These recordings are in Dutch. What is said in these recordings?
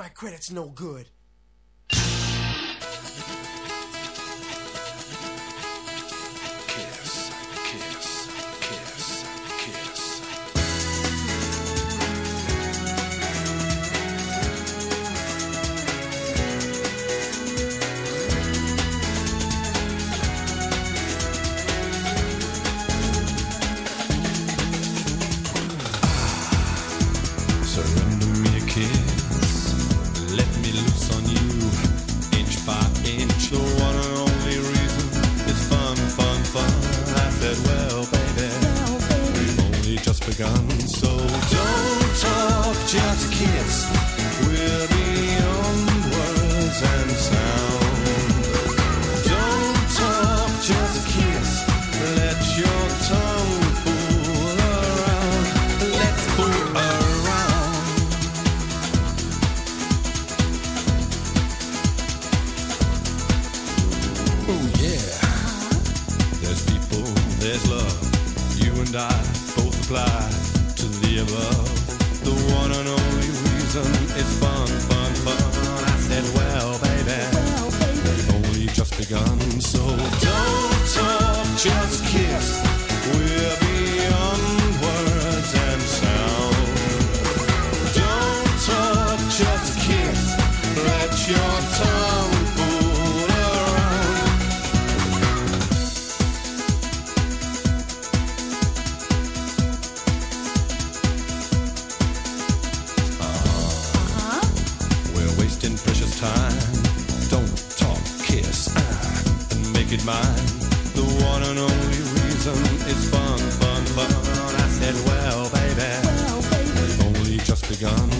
my credit's no good. rhythm is fun, fun, fun. I said, well, baby, well, baby. we've only just begun.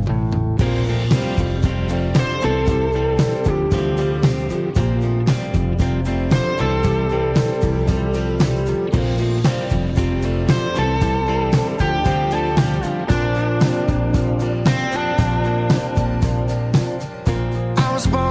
was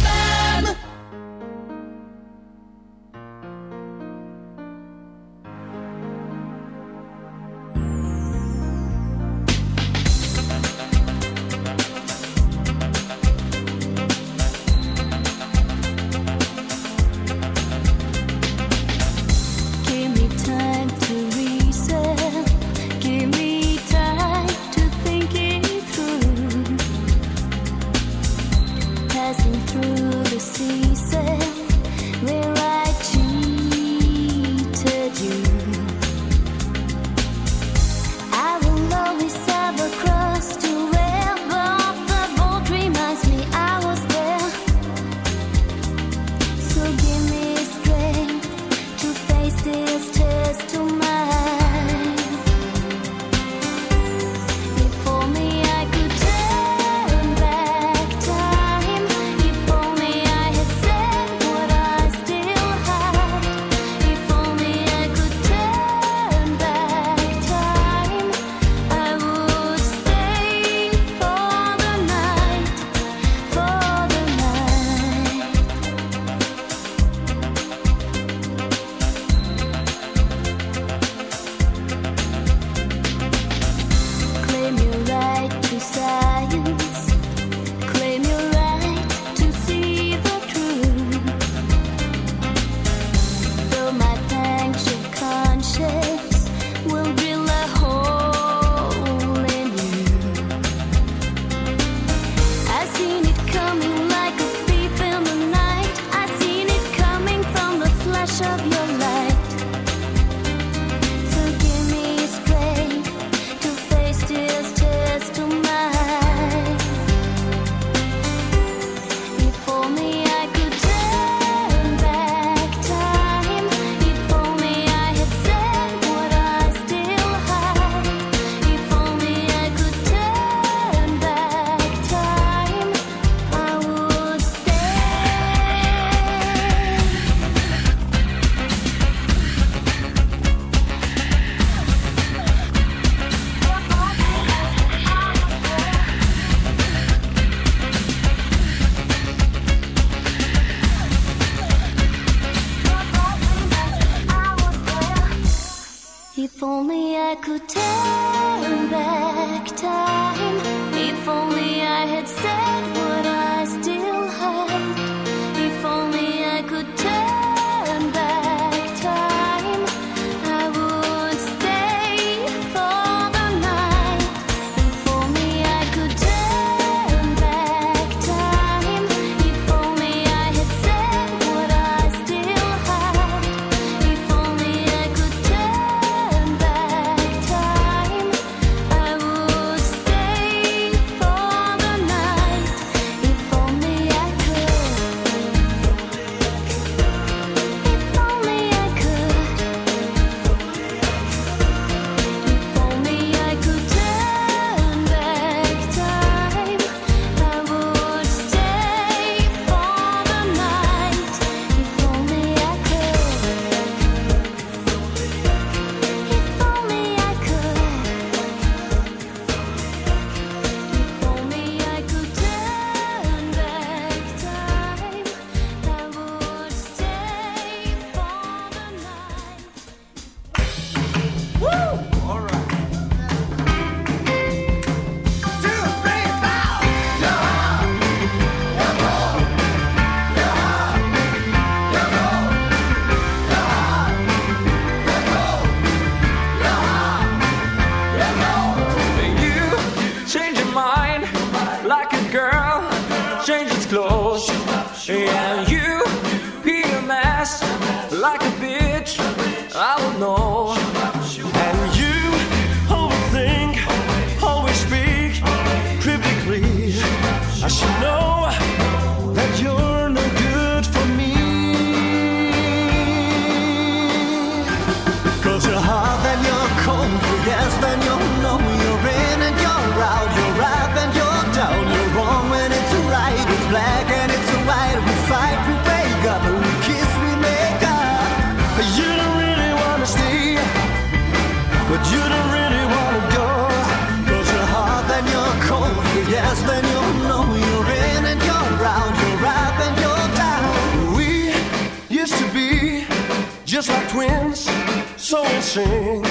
sing.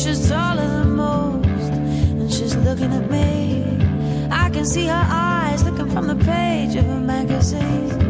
she's taller than most, and she's looking at me. I can see her eyes looking from the page of a magazine.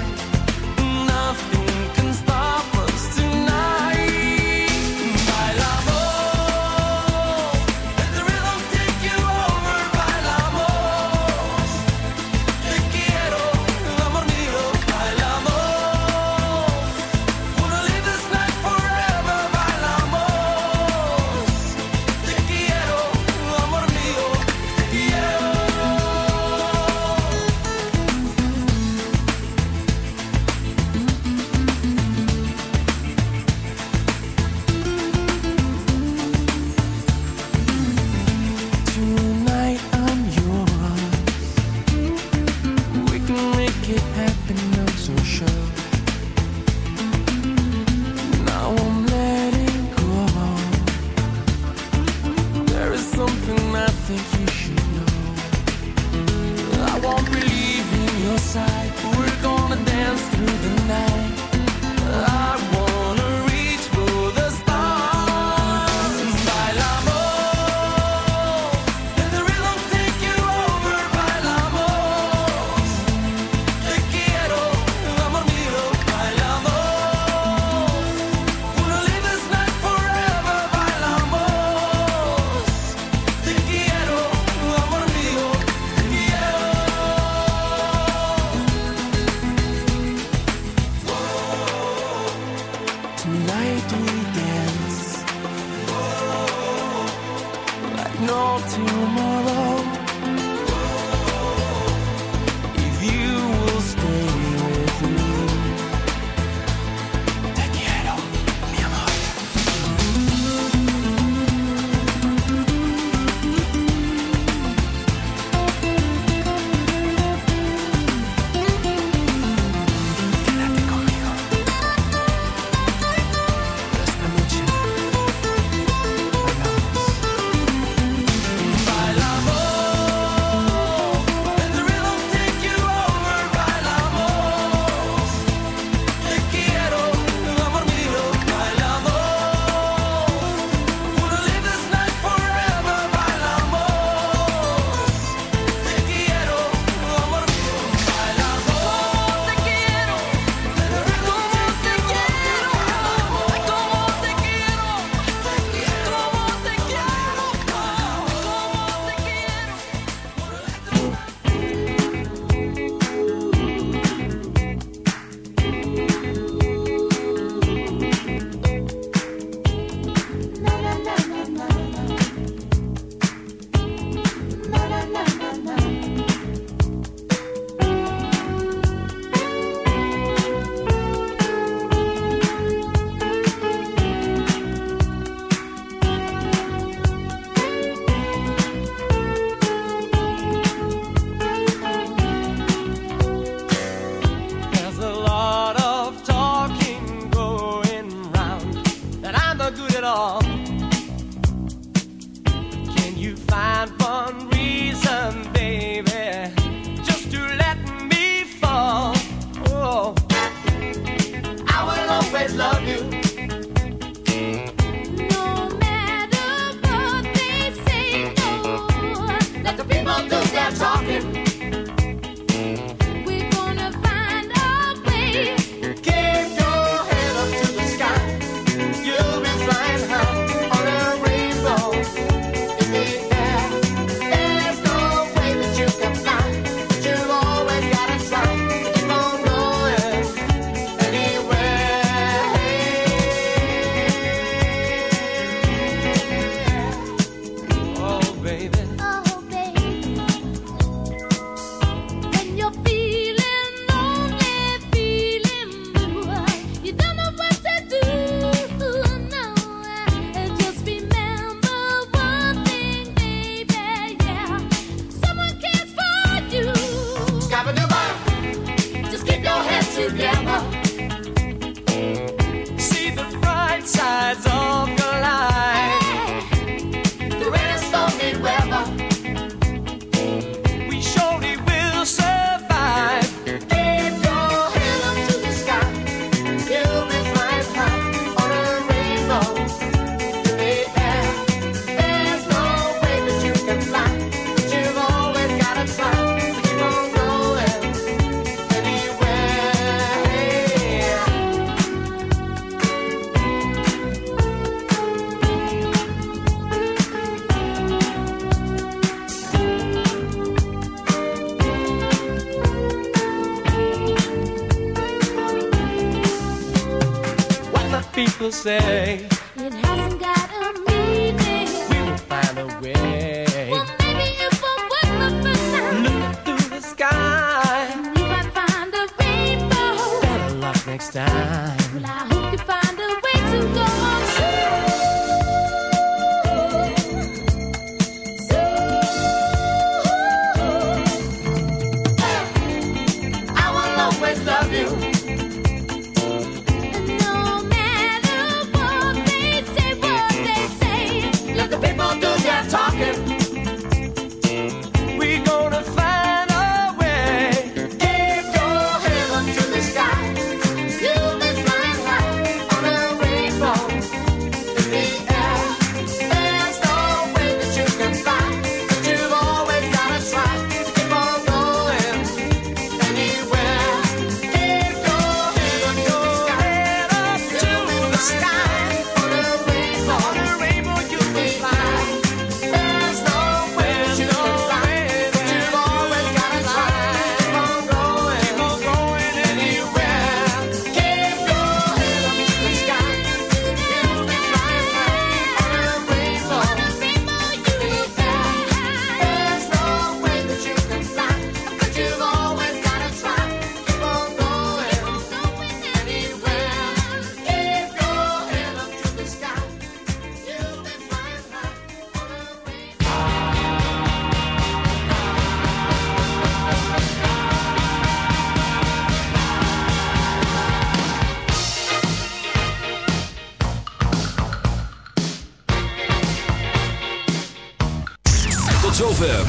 Say, It hasn't got a meaning. we will find a way. Well, maybe it won't work the first time. Looking through the sky, We might find a rainbow. better luck next time.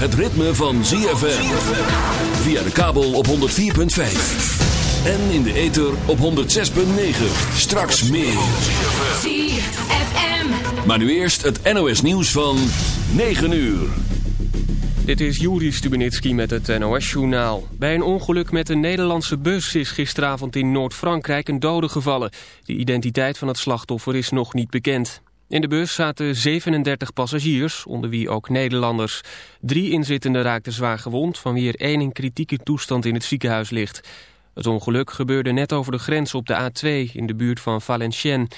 Het ritme van ZFM. Via de kabel op 104.5. En in de ether op 106.9. Straks meer. ZFM. Maar nu eerst het NOS nieuws van 9 uur. Dit is Juri Stubenitski met het NOS-journaal. Bij een ongeluk met een Nederlandse bus is gisteravond in Noord-Frankrijk een dode gevallen. De identiteit van het slachtoffer is nog niet bekend. In de bus zaten 37 passagiers, onder wie ook Nederlanders. Drie inzittenden raakten zwaar gewond, van wie er één in kritieke toestand in het ziekenhuis ligt. Het ongeluk gebeurde net over de grens op de A2 in de buurt van Valenciennes.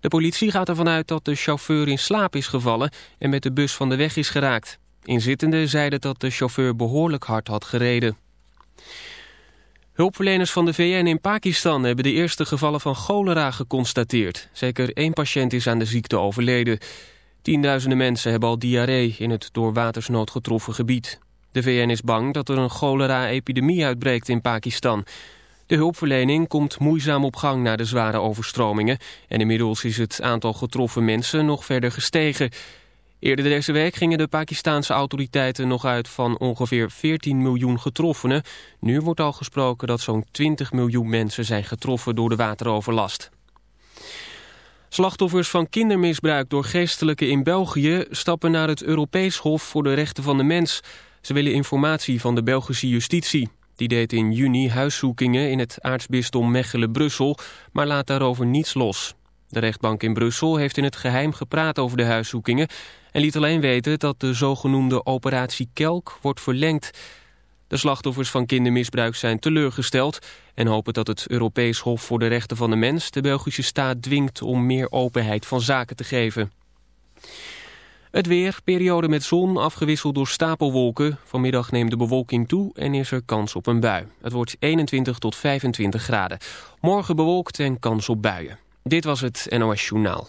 De politie gaat ervan uit dat de chauffeur in slaap is gevallen en met de bus van de weg is geraakt. Inzittenden zeiden dat de chauffeur behoorlijk hard had gereden. Hulpverleners van de VN in Pakistan hebben de eerste gevallen van cholera geconstateerd. Zeker één patiënt is aan de ziekte overleden. Tienduizenden mensen hebben al diarree in het door watersnood getroffen gebied. De VN is bang dat er een cholera-epidemie uitbreekt in Pakistan. De hulpverlening komt moeizaam op gang na de zware overstromingen en inmiddels is het aantal getroffen mensen nog verder gestegen. Eerder deze week gingen de Pakistanse autoriteiten nog uit van ongeveer 14 miljoen getroffenen. Nu wordt al gesproken dat zo'n 20 miljoen mensen zijn getroffen door de wateroverlast. Slachtoffers van kindermisbruik door geestelijken in België stappen naar het Europees Hof voor de Rechten van de Mens. Ze willen informatie van de Belgische justitie. Die deed in juni huiszoekingen in het aartsbisdom Mechelen-Brussel, maar laat daarover niets los. De rechtbank in Brussel heeft in het geheim gepraat over de huiszoekingen en liet alleen weten dat de zogenoemde operatie Kelk wordt verlengd. De slachtoffers van kindermisbruik zijn teleurgesteld en hopen dat het Europees Hof voor de Rechten van de Mens de Belgische staat dwingt om meer openheid van zaken te geven. Het weer, periode met zon, afgewisseld door stapelwolken. Vanmiddag neemt de bewolking toe en is er kans op een bui. Het wordt 21 tot 25 graden. Morgen bewolkt en kans op buien. Dit was het NOS Journaal.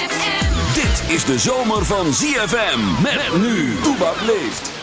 Dit is de zomer van ZFM. Met nu. Toebak leeft.